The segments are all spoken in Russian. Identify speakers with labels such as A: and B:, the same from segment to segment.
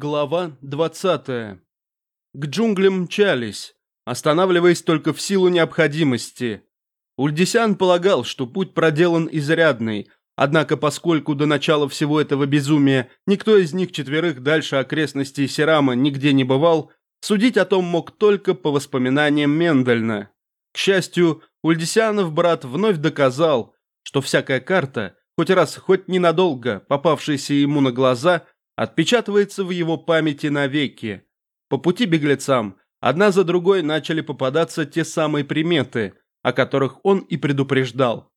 A: Глава 20. К джунглям мчались, останавливаясь только в силу необходимости. Ульдисян полагал, что путь проделан изрядный, однако поскольку до начала всего этого безумия никто из них четверых дальше окрестностей Серама нигде не бывал, судить о том мог только по воспоминаниям Мендельна. К счастью, Ульдисянов брат вновь доказал, что всякая карта, хоть раз, хоть ненадолго, попавшаяся ему на глаза – отпечатывается в его памяти навеки. По пути беглецам одна за другой начали попадаться те самые приметы, о которых он и предупреждал.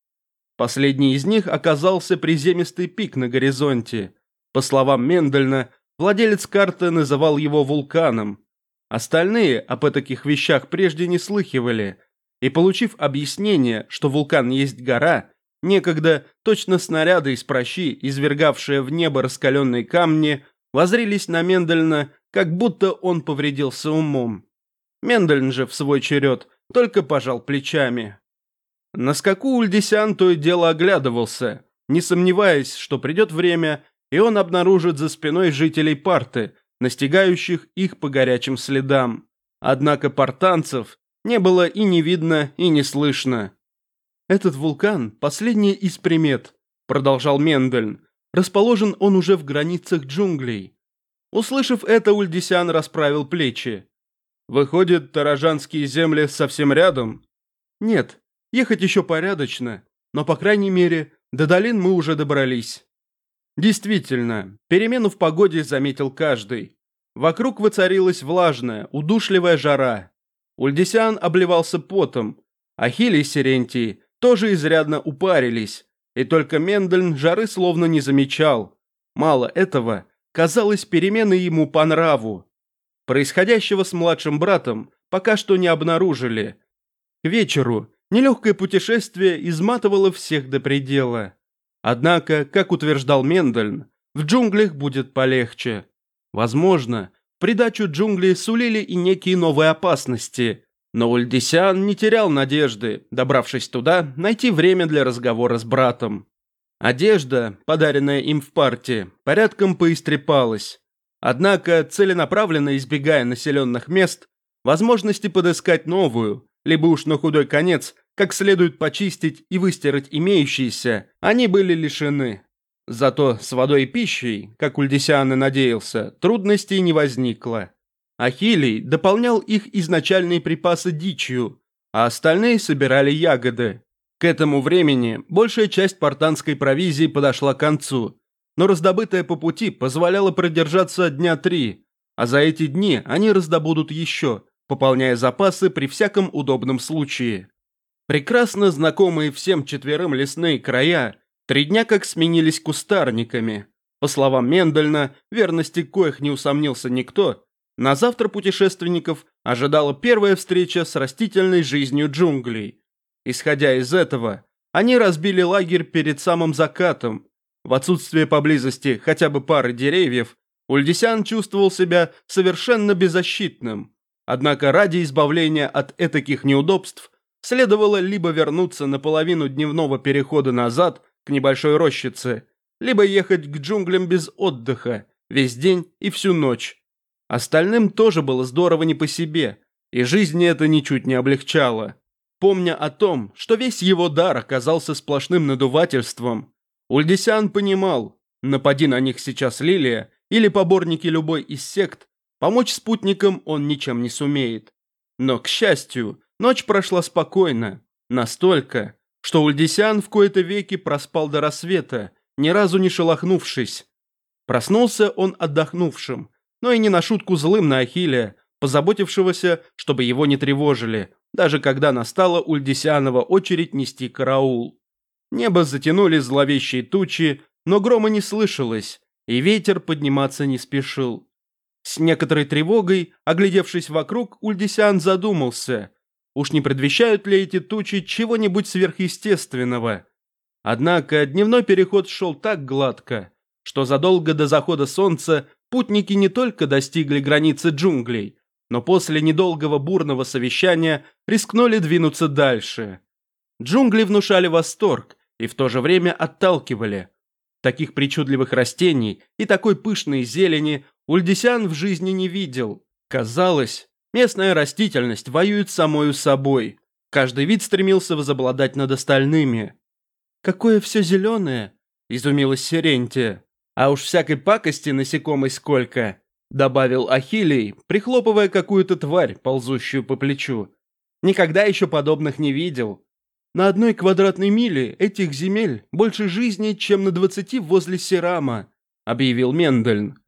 A: Последний из них оказался приземистый пик на горизонте. По словам Мендельна, владелец карты называл его вулканом. Остальные об таких вещах прежде не слыхивали, и, получив объяснение, что вулкан есть гора, Некогда точно снаряды из прощи, извергавшие в небо раскаленные камни, возрились на Мендельна, как будто он повредился умом. Мендельн же, в свой черед, только пожал плечами. На скаку Ульдисян то и дело оглядывался, не сомневаясь, что придет время, и он обнаружит за спиной жителей парты, настигающих их по горячим следам. Однако портанцев не было и не видно, и не слышно. «Этот вулкан – последний из примет», – продолжал Мендельн. «Расположен он уже в границах джунглей». Услышав это, Ульдисян расправил плечи. «Выходит, Таражанские земли совсем рядом?» «Нет, ехать еще порядочно, но, по крайней мере, до долин мы уже добрались». Действительно, перемену в погоде заметил каждый. Вокруг воцарилась влажная, удушливая жара. Ульдисян обливался потом. Ахилий Сирентий тоже изрядно упарились, и только Мендельн жары словно не замечал. Мало этого, казалось, перемены ему по нраву. Происходящего с младшим братом пока что не обнаружили. К вечеру нелегкое путешествие изматывало всех до предела. Однако, как утверждал Мендельн, в джунглях будет полегче. Возможно, придачу джунгли сулили и некие новые опасности, но Ульдисян не терял надежды, добравшись туда, найти время для разговора с братом. Одежда, подаренная им в парте, порядком поистрепалась. Однако, целенаправленно избегая населенных мест, возможности подыскать новую, либо уж на худой конец, как следует почистить и выстирать имеющиеся, они были лишены. Зато с водой и пищей, как Ульдисян и надеялся, трудностей не возникло. Ахилий дополнял их изначальные припасы дичью, а остальные собирали ягоды. К этому времени большая часть портанской провизии подошла к концу, но раздобытая по пути позволяла продержаться дня три, а за эти дни они раздобудут еще, пополняя запасы при всяком удобном случае. Прекрасно знакомые всем четверым лесные края три дня как сменились кустарниками. По словам Мендельна, верности коих не усомнился никто, на завтра путешественников ожидала первая встреча с растительной жизнью джунглей. Исходя из этого, они разбили лагерь перед самым закатом. В отсутствие поблизости хотя бы пары деревьев, Ульдисян чувствовал себя совершенно беззащитным. Однако ради избавления от этаких неудобств следовало либо вернуться на половину дневного перехода назад к небольшой рощице, либо ехать к джунглям без отдыха, весь день и всю ночь. Остальным тоже было здорово не по себе, и жизнь это ничуть не облегчало. Помня о том, что весь его дар оказался сплошным надувательством, Ульдисян понимал, напади на них сейчас Лилия или поборники любой из сект, помочь спутникам он ничем не сумеет. Но, к счастью, ночь прошла спокойно, настолько, что Ульдисян в кои-то веки проспал до рассвета, ни разу не шелохнувшись. Проснулся он отдохнувшим, но и не на шутку злым на Ахилле, позаботившегося, чтобы его не тревожили, даже когда настала Ульдисянова очередь нести караул. Небо затянули зловещие тучи, но грома не слышалось, и ветер подниматься не спешил. С некоторой тревогой, оглядевшись вокруг, Ульдисян задумался, уж не предвещают ли эти тучи чего-нибудь сверхъестественного. Однако дневной переход шел так гладко, что задолго до захода солнца Путники не только достигли границы джунглей, но после недолгого бурного совещания рискнули двинуться дальше. Джунгли внушали восторг и в то же время отталкивали. Таких причудливых растений и такой пышной зелени Ульдисян в жизни не видел. Казалось, местная растительность воюет самою собой. Каждый вид стремился возобладать над остальными. «Какое все зеленое!» – изумилась Сирентия. «А уж всякой пакости насекомой сколько!» – добавил Ахилий, прихлопывая какую-то тварь, ползущую по плечу. «Никогда еще подобных не видел. На одной квадратной миле этих земель больше жизни, чем на двадцати возле Серама», – объявил Мендельн.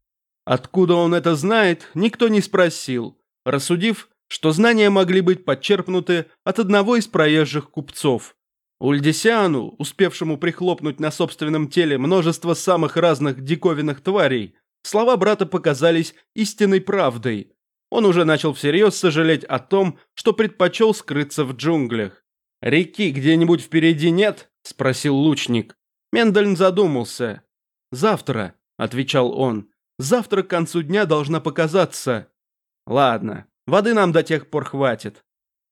A: Откуда он это знает, никто не спросил, рассудив, что знания могли быть подчерпнуты от одного из проезжих купцов. Ульдисиану, успевшему прихлопнуть на собственном теле множество самых разных диковинных тварей, слова брата показались истинной правдой. Он уже начал всерьез сожалеть о том, что предпочел скрыться в джунглях. «Реки где-нибудь впереди нет?» – спросил лучник. Мендельн задумался. «Завтра», – отвечал он. «Завтра к концу дня должна показаться». «Ладно, воды нам до тех пор хватит».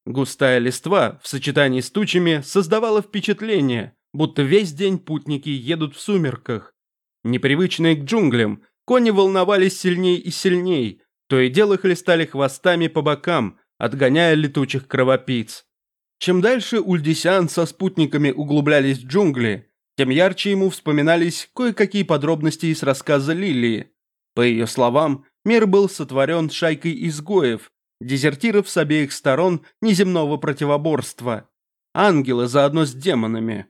A: Густая листва в сочетании с тучами создавала впечатление, будто весь день путники едут в сумерках. Непривычные к джунглям, кони волновались сильней и сильней, то и дело хлестали хвостами по бокам, отгоняя летучих кровопийц. Чем дальше Ульдисян со спутниками углублялись в джунгли, тем ярче ему вспоминались кое-какие подробности из рассказа Лилии. По ее словам, мир был сотворен шайкой изгоев, дезертиров с обеих сторон неземного противоборства. Ангелы заодно с демонами.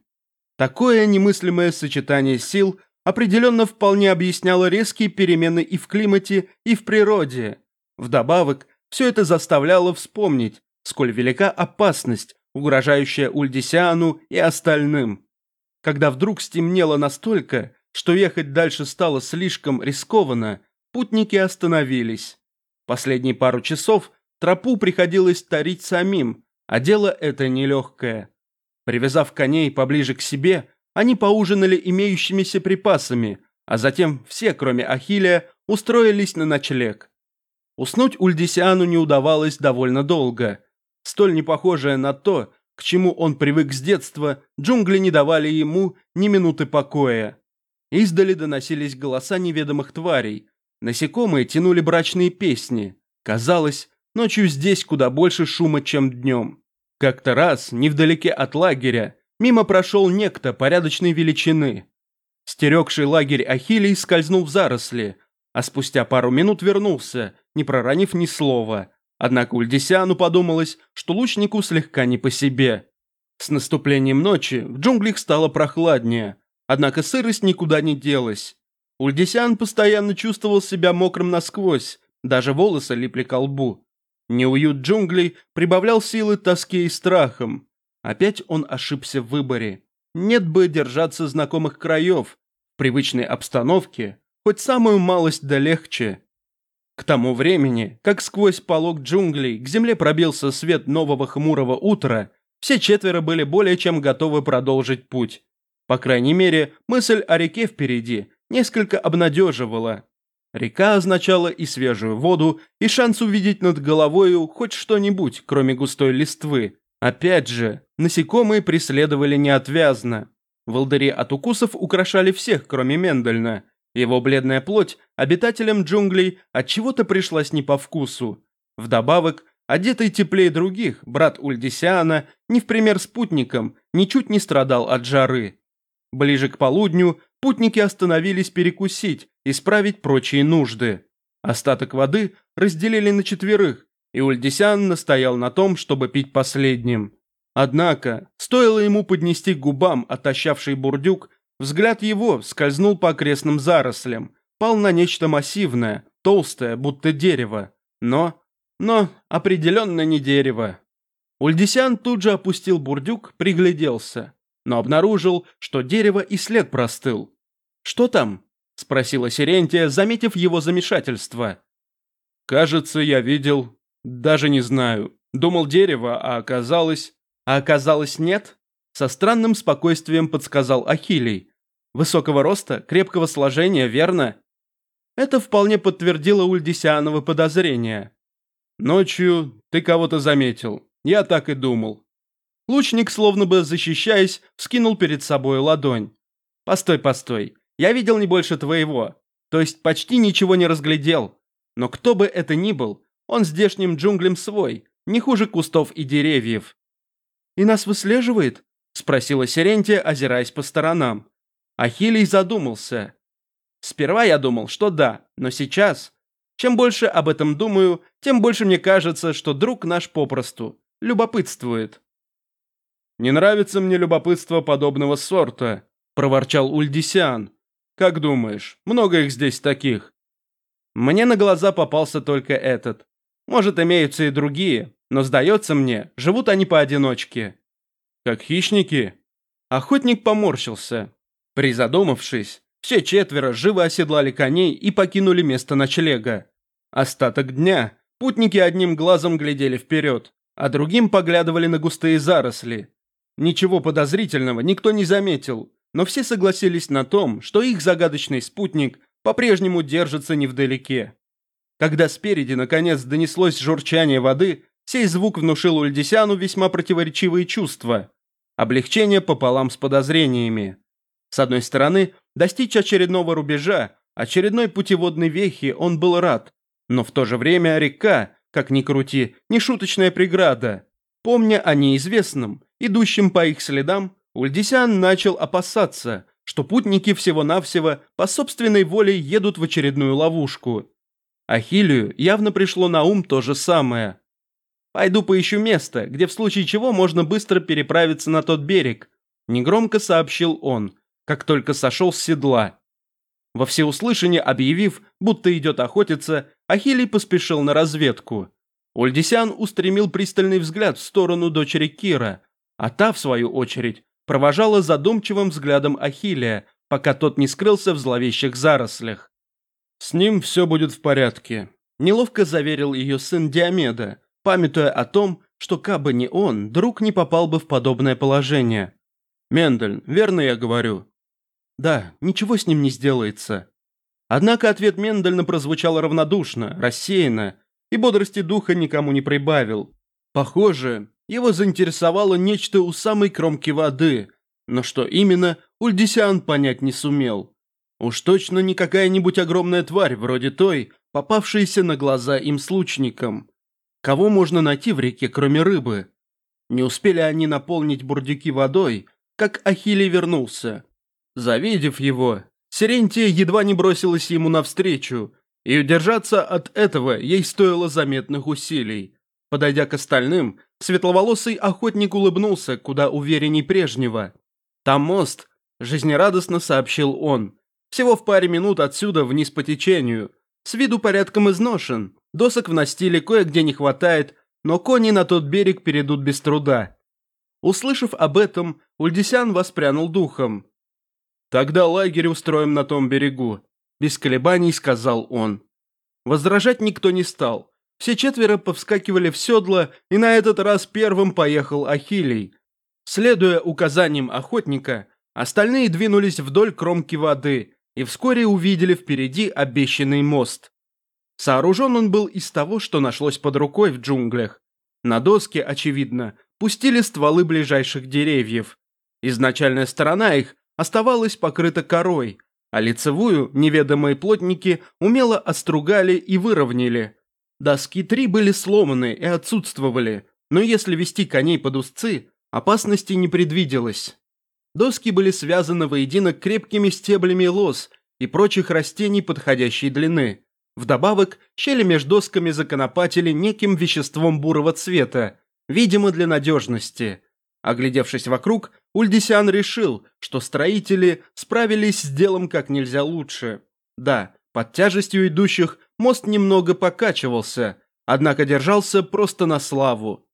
A: Такое немыслимое сочетание сил определенно вполне объясняло резкие перемены и в климате, и в природе. Вдобавок, все это заставляло вспомнить, сколь велика опасность, угрожающая Ульдисиану и остальным. Когда вдруг стемнело настолько, что ехать дальше стало слишком рискованно, путники остановились. Последние пару часов тропу приходилось тарить самим, а дело это нелегкое. Привязав коней поближе к себе, они поужинали имеющимися припасами, а затем все, кроме Ахилия, устроились на ночлег. Уснуть Ульдисиану не удавалось довольно долго – Столь непохожее на то, к чему он привык с детства, джунгли не давали ему ни минуты покоя. Издали доносились голоса неведомых тварей. Насекомые тянули брачные песни. Казалось, ночью здесь куда больше шума, чем днем. Как-то раз, невдалеке от лагеря, мимо прошел некто порядочной величины. Стерегший лагерь Ахилий скользнул в заросли, а спустя пару минут вернулся, не проронив ни слова, Однако Ульдисяну подумалось, что лучнику слегка не по себе. С наступлением ночи в джунглях стало прохладнее, однако сырость никуда не делась. Ульдисян постоянно чувствовал себя мокрым насквозь, даже волосы липли к лбу. Неуют джунглей прибавлял силы тоске и страхом. Опять он ошибся в выборе. Нет бы держаться знакомых краев, привычной обстановке, хоть самую малость да легче. К тому времени, как сквозь полог джунглей к земле пробился свет нового хмурого утра, все четверо были более чем готовы продолжить путь. По крайней мере, мысль о реке впереди несколько обнадеживала. Река означала и свежую воду, и шанс увидеть над головою хоть что-нибудь, кроме густой листвы. Опять же, насекомые преследовали неотвязно. Волдыри от укусов украшали всех, кроме Мендельна, его бледная плоть обитателям джунглей от чего-то пришлась не по вкусу. Вдобавок, одетый теплее других, брат Ульдисиана, не в пример спутникам, ничуть не страдал от жары. Ближе к полудню путники остановились перекусить и справить прочие нужды. Остаток воды разделили на четверых, и Ульдисян настоял на том, чтобы пить последним. Однако, стоило ему поднести к губам отощавший бурдюк, Взгляд его скользнул по окрестным зарослям, пал на нечто массивное, толстое, будто дерево. Но... но определенно не дерево. Ульдисян тут же опустил бурдюк, пригляделся, но обнаружил, что дерево и след простыл. «Что там?» – спросила Сирентия, заметив его замешательство. «Кажется, я видел... даже не знаю. Думал дерево, а оказалось...» «А оказалось нет?» Со странным спокойствием подсказал Ахилий. Высокого роста, крепкого сложения, верно? Это вполне подтвердило Ульдисианово подозрение. Ночью ты кого-то заметил. Я так и думал. Лучник, словно бы защищаясь, вскинул перед собой ладонь. «Постой, постой. Я видел не больше твоего. то есть почти ничего не разглядел. Но кто бы это ни был, он здешним джунглям свой, не хуже кустов и деревьев. «И нас выслеживает?» – спросила Сирентия, озираясь по сторонам. Ахилий задумался. Сперва я думал, что да, но сейчас... Чем больше об этом думаю, тем больше мне кажется, что друг наш попросту любопытствует. «Не нравится мне любопытство подобного сорта», – проворчал Ульдисиан. «Как думаешь, много их здесь таких?» Мне на глаза попался только этот. Может, имеются и другие, но, сдается мне, живут они поодиночке. Как хищники? Охотник поморщился. Призадумавшись, все четверо живо оседлали коней и покинули место ночлега. Остаток дня путники одним глазом глядели вперед, а другим поглядывали на густые заросли. Ничего подозрительного никто не заметил, но все согласились на том, что их загадочный спутник по-прежнему держится невдалеке. Когда спереди наконец донеслось журчание воды, сей звук внушил Ульдисяну весьма противоречивые чувства. Облегчение пополам с подозрениями. С одной стороны, достичь очередного рубежа, очередной путеводной вехи он был рад, но в то же время река, как ни крути, не шуточная преграда. Помня о неизвестном, идущем по их следам, Ульдисян начал опасаться, что путники всего-навсего по собственной воле едут в очередную ловушку. Ахилию явно пришло на ум то же самое. «Пойду поищу место, где в случае чего можно быстро переправиться на тот берег», негромко сообщил он, как только сошел с седла. Во всеуслышание объявив, будто идет охотиться, Ахилий поспешил на разведку. Ульдисян устремил пристальный взгляд в сторону дочери Кира, а та, в свою очередь, провожала задумчивым взглядом Ахилия, пока тот не скрылся в зловещих зарослях. «С ним все будет в порядке», – неловко заверил ее сын Диомеда, памятуя о том, что кабы не он, друг не попал бы в подобное положение. «Мендельн, верно я говорю?» Да, ничего с ним не сделается. Однако ответ Мендельна прозвучал равнодушно, рассеянно, и бодрости духа никому не прибавил. Похоже, его заинтересовало нечто у самой кромки воды, но что именно, Ульдисиан понять не сумел. Уж точно не какая-нибудь огромная тварь, вроде той, попавшаяся на глаза им с лучником. Кого можно найти в реке, кроме рыбы? Не успели они наполнить бурдюки водой, как Ахилий вернулся. Завидев его, Сирентия едва не бросилась ему навстречу, и удержаться от этого ей стоило заметных усилий. Подойдя к остальным, светловолосый охотник улыбнулся куда уверенней прежнего. «Там мост», – жизнерадостно сообщил он. «Всего в паре минут отсюда вниз по течению. С виду порядком изношен, досок в настиле кое-где не хватает, но кони на тот берег перейдут без труда». Услышав об этом, Ульдисян воспрянул духом. «Тогда лагерь устроим на том берегу», – без колебаний сказал он. Возражать никто не стал. Все четверо повскакивали в седло, и на этот раз первым поехал Ахилий. Следуя указаниям охотника, остальные двинулись вдоль кромки воды и вскоре увидели впереди обещанный мост. Сооружен он был из того, что нашлось под рукой в джунглях. На доске, очевидно, пустили стволы ближайших деревьев. Изначальная сторона их оставалась покрыта корой, а лицевую неведомые плотники умело остругали и выровняли. Доски три были сломаны и отсутствовали, но если вести коней под узцы, опасности не предвиделось. Доски были связаны воедино крепкими стеблями лоз и прочих растений подходящей длины. Вдобавок, щели между досками законопатили неким веществом бурого цвета, видимо для надежности. Оглядевшись вокруг, Ульдисян решил, что строители справились с делом как нельзя лучше. Да, под тяжестью идущих мост немного покачивался, однако держался просто на славу.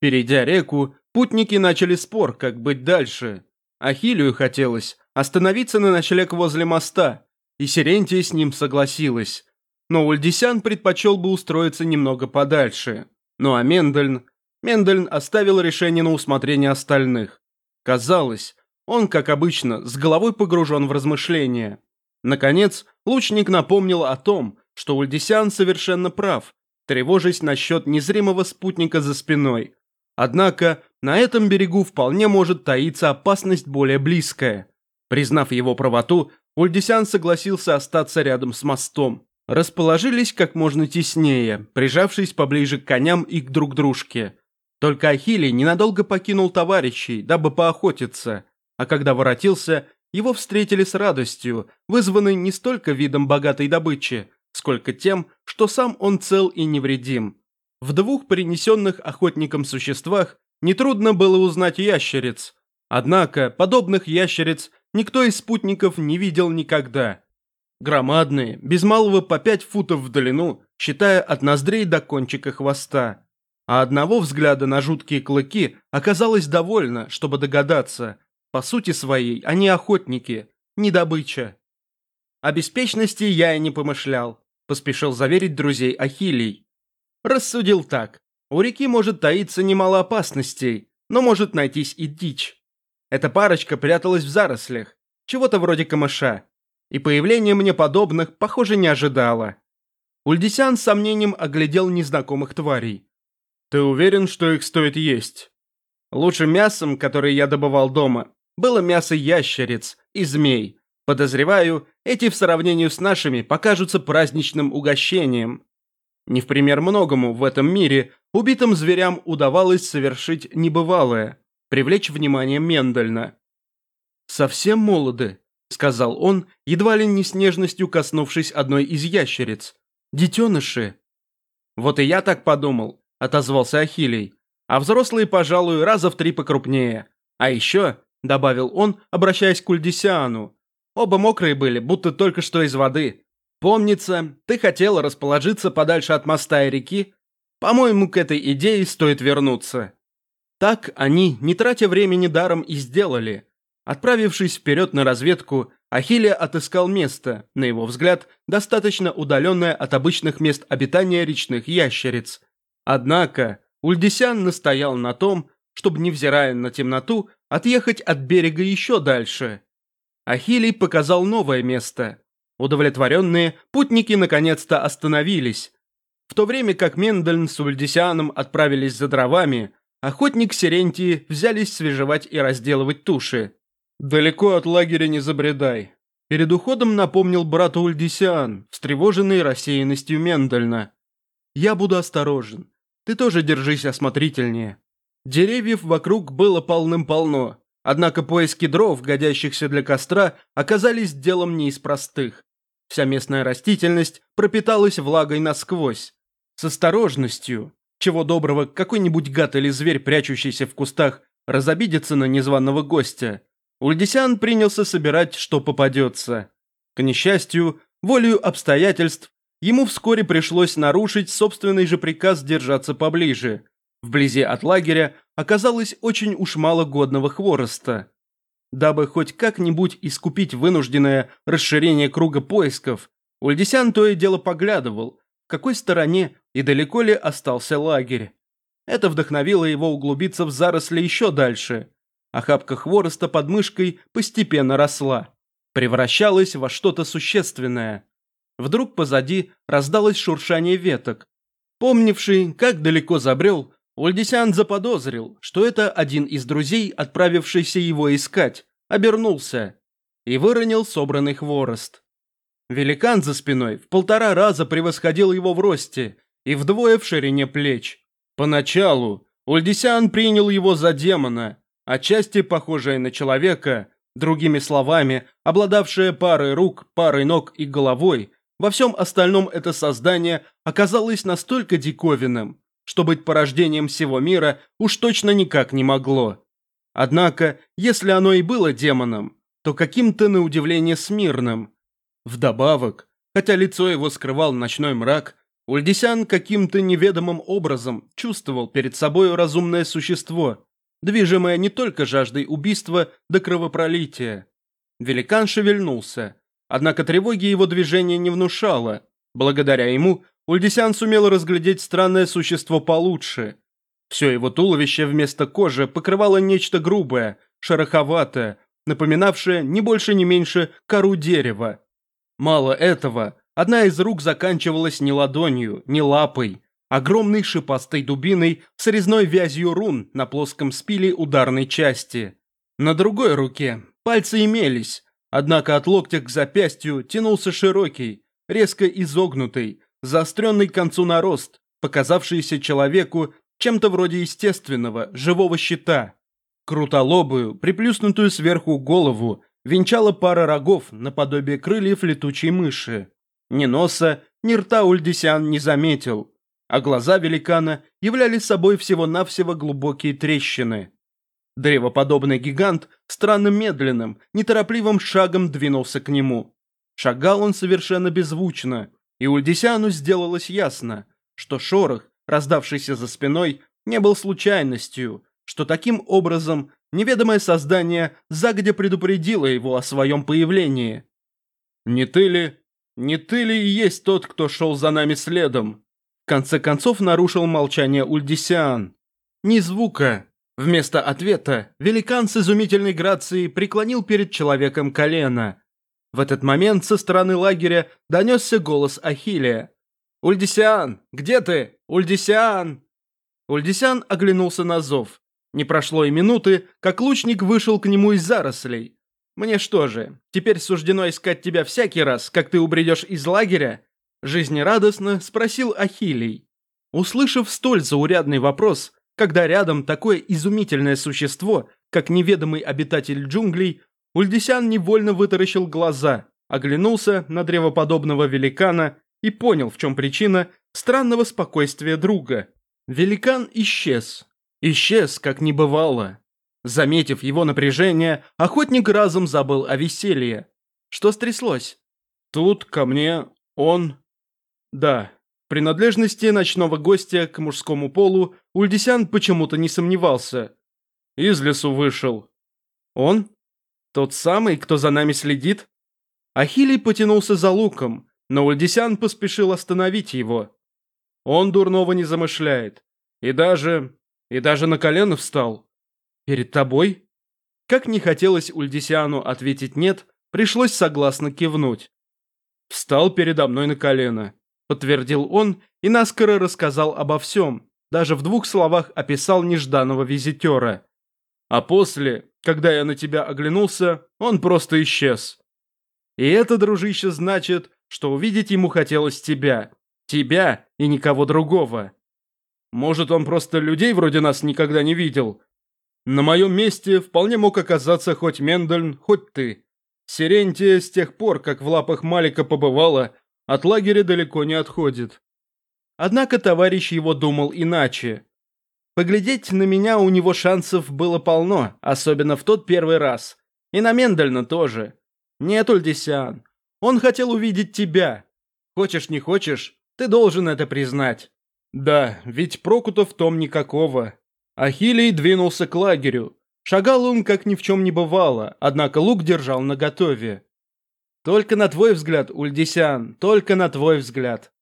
A: Перейдя реку, путники начали спор, как быть дальше. Ахилию хотелось остановиться на ночлег возле моста, и Сирентия с ним согласилась. Но Ульдисян предпочел бы устроиться немного подальше. Ну а Мендельн Мендельн оставил решение на усмотрение остальных. Казалось, он, как обычно, с головой погружен в размышления. Наконец, лучник напомнил о том, что Ульдисян совершенно прав, тревожась насчет незримого спутника за спиной. Однако, на этом берегу вполне может таиться опасность более близкая. Признав его правоту, Ульдисян согласился остаться рядом с мостом. Расположились как можно теснее, прижавшись поближе к коням и к друг дружке. Только Ахилий ненадолго покинул товарищей, дабы поохотиться, а когда воротился, его встретили с радостью, вызванной не столько видом богатой добычи, сколько тем, что сам он цел и невредим. В двух принесенных охотникам существах нетрудно было узнать ящериц. Однако подобных ящериц никто из спутников не видел никогда. Громадные, без малого по пять футов в длину, считая от ноздрей до кончика хвоста. А одного взгляда на жуткие клыки оказалось довольно, чтобы догадаться. По сути своей, они охотники, не добыча. О беспечности я и не помышлял, поспешил заверить друзей Ахилий. Рассудил так. У реки может таиться немало опасностей, но может найтись и дичь. Эта парочка пряталась в зарослях, чего-то вроде камыша, и появление мне подобных, похоже, не ожидало. Ульдисян с сомнением оглядел незнакомых тварей. «Ты уверен, что их стоит есть?» Лучшим мясом, которое я добывал дома, было мясо ящериц и змей. Подозреваю, эти в сравнении с нашими покажутся праздничным угощением. Не в пример многому в этом мире убитым зверям удавалось совершить небывалое – привлечь внимание Мендельна. «Совсем молоды», – сказал он, едва ли не с нежностью коснувшись одной из ящериц. «Детеныши». «Вот и я так подумал», – отозвался Ахилий. «А взрослые, пожалуй, раза в три покрупнее. А еще», – добавил он, обращаясь к Ульдисиану, – «оба мокрые были, будто только что из воды. Помнится, ты хотела расположиться подальше от моста и реки. По-моему, к этой идее стоит вернуться». Так они, не тратя времени даром, и сделали. Отправившись вперед на разведку, Ахилле отыскал место, на его взгляд, достаточно удаленное от обычных мест обитания речных ящериц. Однако Ульдисян настоял на том, чтобы, невзирая на темноту, отъехать от берега еще дальше. Ахилий показал новое место. Удовлетворенные, путники наконец-то остановились. В то время как Мендельн с Ульдисяном отправились за дровами, охотник Сирентии взялись свежевать и разделывать туши. «Далеко от лагеря не забредай», – перед уходом напомнил брату Ульдисиан, встревоженный рассеянностью Мендельна. «Я буду осторожен. Ты тоже держись осмотрительнее». Деревьев вокруг было полным-полно, однако поиски дров, годящихся для костра, оказались делом не из простых. Вся местная растительность пропиталась влагой насквозь. С осторожностью, чего доброго, какой-нибудь гад или зверь, прячущийся в кустах, разобидится на незваного гостя – Ульдисян принялся собирать, что попадется. К несчастью, волею обстоятельств, ему вскоре пришлось нарушить собственный же приказ держаться поближе. Вблизи от лагеря оказалось очень уж мало годного хвороста. Дабы хоть как-нибудь искупить вынужденное расширение круга поисков, Ульдисян то и дело поглядывал, в какой стороне и далеко ли остался лагерь. Это вдохновило его углубиться в заросли еще дальше – Охапка хвороста под мышкой постепенно росла, превращалась во что-то существенное. Вдруг позади раздалось шуршание веток. Помнивший, как далеко забрел, Ульдисян заподозрил, что это один из друзей, отправившийся его искать, обернулся и выронил собранный хворост. Великан за спиной в полтора раза превосходил его в росте и вдвое в ширине плеч. Поначалу Ульдисян принял его за демона, отчасти похожее на человека, другими словами, обладавшее парой рук, парой ног и головой, во всем остальном это создание оказалось настолько диковинным, что быть порождением всего мира уж точно никак не могло. Однако, если оно и было демоном, то каким-то на удивление смирным. Вдобавок, хотя лицо его скрывал ночной мрак, Ульдисян каким-то неведомым образом чувствовал перед собой разумное существо, движимая не только жаждой убийства до кровопролития. Великан шевельнулся, однако тревоги его движения не внушало. Благодаря ему Ульдисян сумел разглядеть странное существо получше. Все его туловище вместо кожи покрывало нечто грубое, шероховатое, напоминавшее не больше не меньше кору дерева. Мало этого, одна из рук заканчивалась не ладонью, не лапой, огромной шипастой дубиной с резной вязью рун на плоском спиле ударной части. На другой руке пальцы имелись, Однако от локтя к запястью тянулся широкий, резко изогнутый, заостренный к концу нарост, показавшийся человеку чем-то вроде естественного, живого щита. Крутолобую, приплюснутую сверху голову, венчала пара рогов наподобие крыльев летучей мыши. Ни носа, ни рта Ульдисян не заметил, а глаза великана являли собой всего-навсего глубокие трещины. Древоподобный гигант странным медленным, неторопливым шагом двинулся к нему. Шагал он совершенно беззвучно, и Ульдисяну сделалось ясно, что шорох, раздавшийся за спиной, не был случайностью, что таким образом неведомое создание загодя предупредило его о своем появлении. «Не ты ли? Не ты ли и есть тот, кто шел за нами следом?» В конце концов нарушил молчание Ульдисиан. Ни звука. Вместо ответа великан с изумительной грацией преклонил перед человеком колено. В этот момент со стороны лагеря донесся голос Ахилия. «Ульдисиан! Где ты? Ульдисиан!» Ульдисиан оглянулся на зов. Не прошло и минуты, как лучник вышел к нему из зарослей. «Мне что же, теперь суждено искать тебя всякий раз, как ты убредешь из лагеря?» Жизнерадостно спросил Ахилий. Услышав столь заурядный вопрос, когда рядом такое изумительное существо, как неведомый обитатель джунглей, Ульдисян невольно вытаращил глаза, оглянулся на древоподобного великана и понял, в чем причина странного спокойствия друга. Великан исчез. Исчез, как не бывало. Заметив его напряжение, охотник разом забыл о веселье. Что стряслось? Тут ко мне он... Да, принадлежности ночного гостя к мужскому полу Ульдисян почему-то не сомневался. Из лесу вышел. Он? Тот самый, кто за нами следит? Ахилий потянулся за луком, но Ульдисян поспешил остановить его. Он дурного не замышляет. И даже... и даже на колено встал. Перед тобой? Как не хотелось Ульдисиану ответить «нет», пришлось согласно кивнуть. Встал передо мной на колено подтвердил он и наскоро рассказал обо всем, даже в двух словах описал нежданного визитера. А после, когда я на тебя оглянулся, он просто исчез. И это, дружище, значит, что увидеть ему хотелось тебя. Тебя и никого другого. Может, он просто людей вроде нас никогда не видел? На моем месте вполне мог оказаться хоть Мендельн, хоть ты. Сирентия с тех пор, как в лапах Малика побывала, от лагеря далеко не отходит. Однако товарищ его думал иначе. Поглядеть на меня у него шансов было полно, особенно в тот первый раз. И на Мендельна тоже. Нет, Ульдисян, он хотел увидеть тебя. Хочешь не хочешь, ты должен это признать. Да, ведь прокута в том никакого. Ахилий двинулся к лагерю. Шагал он, как ни в чем не бывало, однако лук держал наготове. Только на твой взгляд, Ульдисян, только на твой взгляд.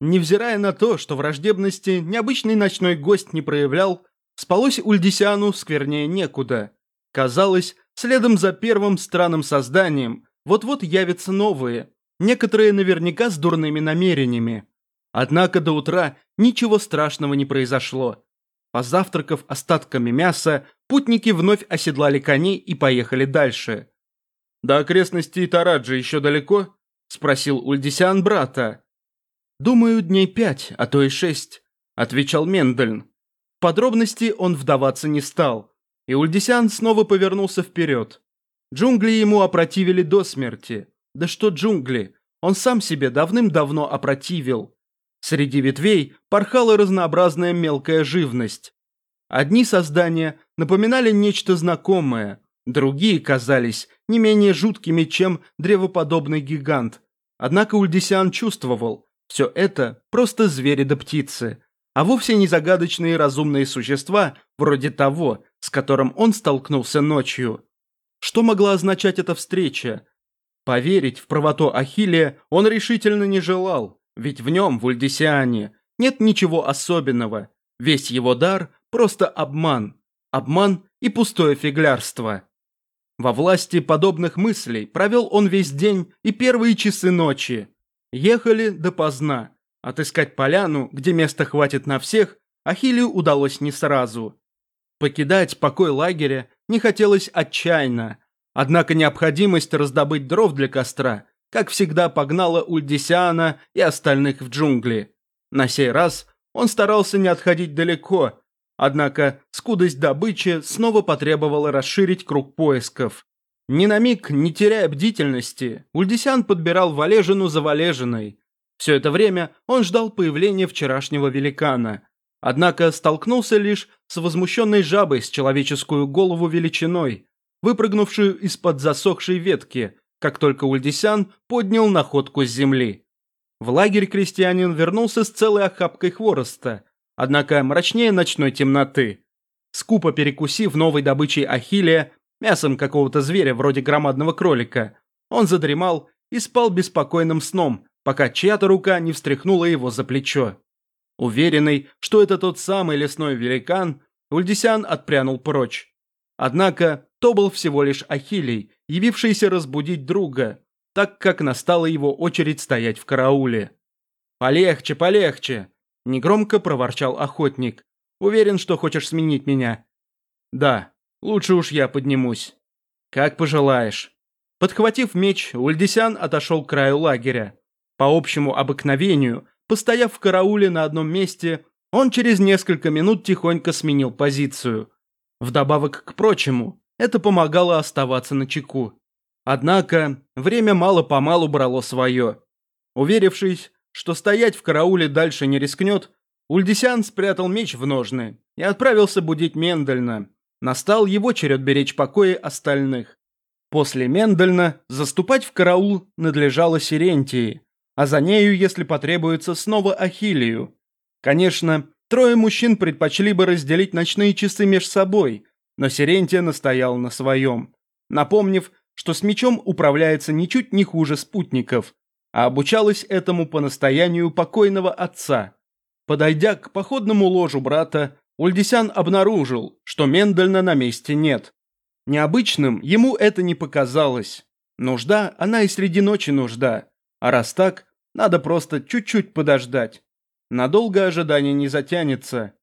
A: Невзирая на то, что враждебности необычный ночной гость не проявлял, спалось Ульдисяну сквернее некуда. Казалось, следом за первым странным созданием вот-вот явятся новые, некоторые наверняка с дурными намерениями. Однако до утра ничего страшного не произошло. Позавтракав остатками мяса, путники вновь оседлали коней и поехали дальше. «До окрестностей Тараджи еще далеко?» – спросил Ульдисян брата. «Думаю, дней пять, а то и шесть», – отвечал Мендельн. В подробности он вдаваться не стал, и Ульдисян снова повернулся вперед. Джунгли ему опротивили до смерти. Да что джунгли, он сам себе давным-давно опротивил. Среди ветвей порхала разнообразная мелкая живность. Одни создания напоминали нечто знакомое, Другие казались не менее жуткими, чем древоподобный гигант. Однако Ульдисиан чувствовал, все это просто звери да птицы, а вовсе не загадочные разумные существа, вроде того, с которым он столкнулся ночью. Что могла означать эта встреча? Поверить в правоту Ахиллея он решительно не желал, ведь в нем, в Ульдисиане, нет ничего особенного. Весь его дар – просто обман. Обман и пустое фиглярство. Во власти подобных мыслей провел он весь день и первые часы ночи. Ехали допоздна. Отыскать поляну, где места хватит на всех, Ахиллию удалось не сразу. Покидать покой лагеря не хотелось отчаянно. Однако необходимость раздобыть дров для костра, как всегда, погнала Ульдисиана и остальных в джунгли. На сей раз он старался не отходить далеко, однако скудость добычи снова потребовала расширить круг поисков. Ни на миг, не теряя бдительности, Ульдисян подбирал валежину за валежиной. Все это время он ждал появления вчерашнего великана. Однако столкнулся лишь с возмущенной жабой с человеческую голову величиной, выпрыгнувшую из-под засохшей ветки, как только Ульдисян поднял находку с земли. В лагерь крестьянин вернулся с целой охапкой хвороста, однако мрачнее ночной темноты. Скупо перекусив новой добычей ахиллия, мясом какого-то зверя вроде громадного кролика. Он задремал и спал беспокойным сном, пока чья-то рука не встряхнула его за плечо. Уверенный, что это тот самый лесной великан, Ульдисян отпрянул прочь. Однако то был всего лишь Ахилий, явившийся разбудить друга, так как настала его очередь стоять в карауле. «Полегче, полегче!» – негромко проворчал охотник. «Уверен, что хочешь сменить меня?» «Да», Лучше уж я поднимусь. Как пожелаешь. Подхватив меч, Ульдисян отошел к краю лагеря. По общему обыкновению, постояв в карауле на одном месте, он через несколько минут тихонько сменил позицию. Вдобавок к прочему, это помогало оставаться на чеку. Однако, время мало-помалу брало свое. Уверившись, что стоять в карауле дальше не рискнет, Ульдисян спрятал меч в ножны и отправился будить Мендельна, Настал его черед беречь покои остальных. После Мендельна заступать в караул надлежало Сирентии, а за нею, если потребуется, снова Ахилию. Конечно, трое мужчин предпочли бы разделить ночные часы между собой, но Сирентия настоял на своем, напомнив, что с мечом управляется ничуть не хуже спутников, а обучалась этому по настоянию покойного отца. Подойдя к походному ложу брата, Ульдисян обнаружил, что Мендельна на месте нет. Необычным ему это не показалось. Нужда, она и среди ночи нужда. А раз так, надо просто чуть-чуть подождать. Надолго ожидание не затянется.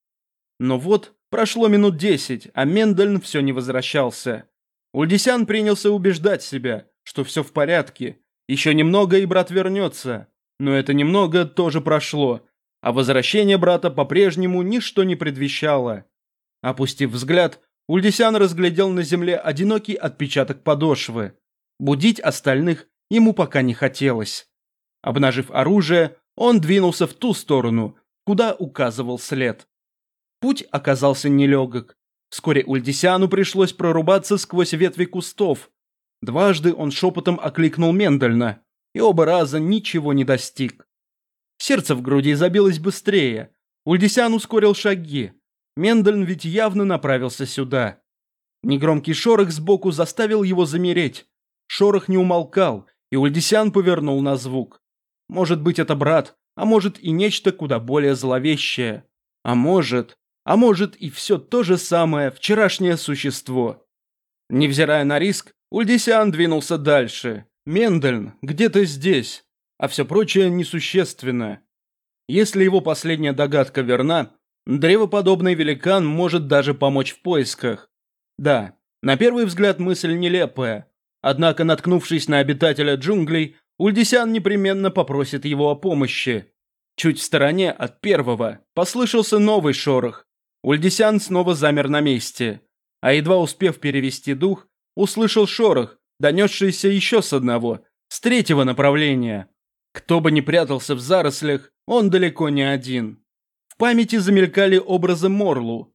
A: Но вот, прошло минут десять, а Мендельн все не возвращался. Ульдисян принялся убеждать себя, что все в порядке. Еще немного, и брат вернется. Но это немного тоже прошло, а возвращение брата по-прежнему ничто не предвещало. Опустив взгляд, Ульдисян разглядел на земле одинокий отпечаток подошвы. Будить остальных ему пока не хотелось. Обнажив оружие, он двинулся в ту сторону, куда указывал след. Путь оказался нелегок. Вскоре Ульдисяну пришлось прорубаться сквозь ветви кустов. Дважды он шепотом окликнул Мендельна, и оба раза ничего не достиг. Сердце в груди забилось быстрее. Ульдисян ускорил шаги. Мендельн ведь явно направился сюда. Негромкий шорох сбоку заставил его замереть. Шорох не умолкал, и Ульдисян повернул на звук. Может быть, это брат, а может и нечто куда более зловещее. А может, а может и все то же самое вчерашнее существо. Невзирая на риск, Ульдисян двинулся дальше. Мендельн где-то здесь а все прочее несущественно. Если его последняя догадка верна, древоподобный великан может даже помочь в поисках. Да, на первый взгляд мысль нелепая, однако, наткнувшись на обитателя джунглей, Ульдисян непременно попросит его о помощи. Чуть в стороне от первого послышался новый шорох. Ульдисян снова замер на месте, а едва успев перевести дух, услышал шорох, донесшийся еще с одного, с третьего направления. Кто бы ни прятался в зарослях, он далеко не один. В памяти замелькали образы Морлу.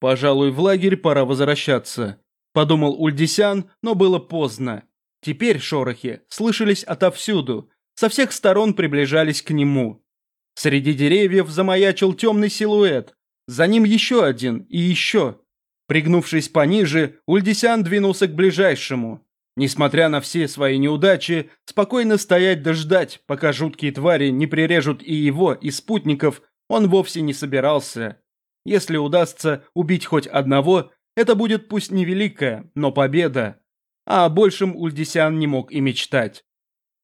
A: «Пожалуй, в лагерь пора возвращаться», – подумал Ульдисян, но было поздно. Теперь шорохи слышались отовсюду, со всех сторон приближались к нему. Среди деревьев замаячил темный силуэт, за ним еще один и еще. Пригнувшись пониже, Ульдисян двинулся к ближайшему. Несмотря на все свои неудачи, спокойно стоять да ждать, пока жуткие твари не прирежут и его, и спутников, он вовсе не собирался. Если удастся убить хоть одного, это будет пусть невеликая, но победа. А о большем Ульдисян не мог и мечтать.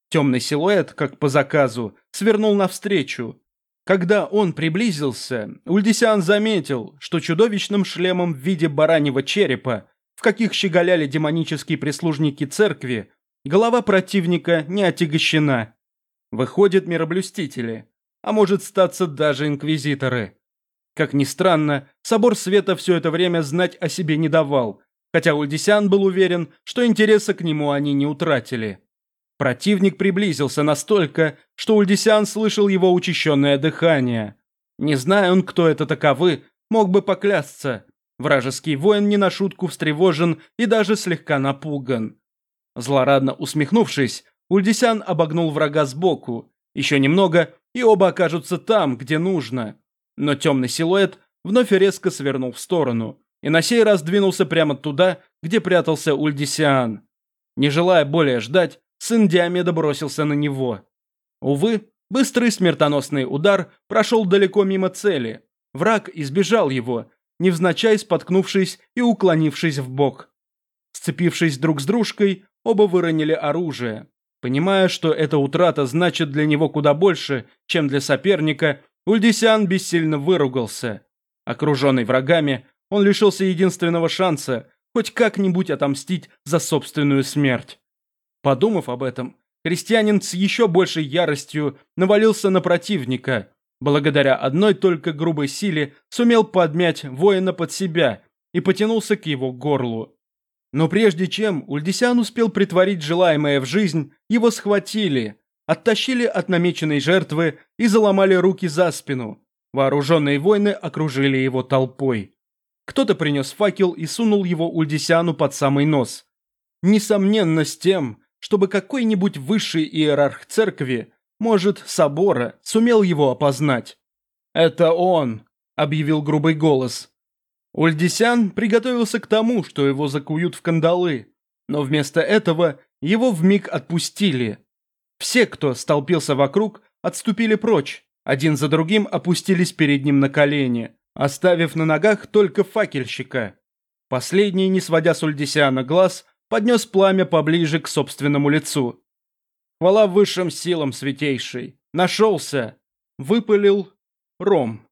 A: Темный силуэт, как по заказу, свернул навстречу. Когда он приблизился, Ульдисян заметил, что чудовищным шлемом в виде бараньего черепа в каких щеголяли демонические прислужники церкви, голова противника не отягощена. Выходят мироблюстители, а может статься даже инквизиторы. Как ни странно, Собор Света все это время знать о себе не давал, хотя Ульдисян был уверен, что интереса к нему они не утратили. Противник приблизился настолько, что Ульдисян слышал его учащенное дыхание. Не зная он, кто это таковы, мог бы поклясться. Вражеский воин не на шутку встревожен и даже слегка напуган. Злорадно усмехнувшись, Ульдисян обогнул врага сбоку. Еще немного, и оба окажутся там, где нужно. Но темный силуэт вновь резко свернул в сторону и на сей раз двинулся прямо туда, где прятался Ульдисиан. Не желая более ждать, сын Диомеда бросился на него. Увы, быстрый смертоносный удар прошел далеко мимо цели. Враг избежал его, невзначай споткнувшись и уклонившись в бок. Сцепившись друг с дружкой, оба выронили оружие. Понимая, что эта утрата значит для него куда больше, чем для соперника, Ульдисян бессильно выругался. Окруженный врагами, он лишился единственного шанса хоть как-нибудь отомстить за собственную смерть. Подумав об этом, крестьянин с еще большей яростью навалился на противника. Благодаря одной только грубой силе сумел подмять воина под себя и потянулся к его горлу. Но прежде чем Ульдисян успел притворить желаемое в жизнь, его схватили, оттащили от намеченной жертвы и заломали руки за спину. Вооруженные воины окружили его толпой. Кто-то принес факел и сунул его Ульдисяну под самый нос. Несомненно, с тем, чтобы какой-нибудь высший иерарх церкви, может, собора, сумел его опознать. «Это он», — объявил грубый голос. Ульдисян приготовился к тому, что его закуют в кандалы, но вместо этого его вмиг отпустили. Все, кто столпился вокруг, отступили прочь, один за другим опустились перед ним на колени, оставив на ногах только факельщика. Последний, не сводя с Ульдисиана глаз, поднес пламя поближе к собственному лицу. «Хвала высшим силам, святейший! Нашелся!» Выпалил Ром.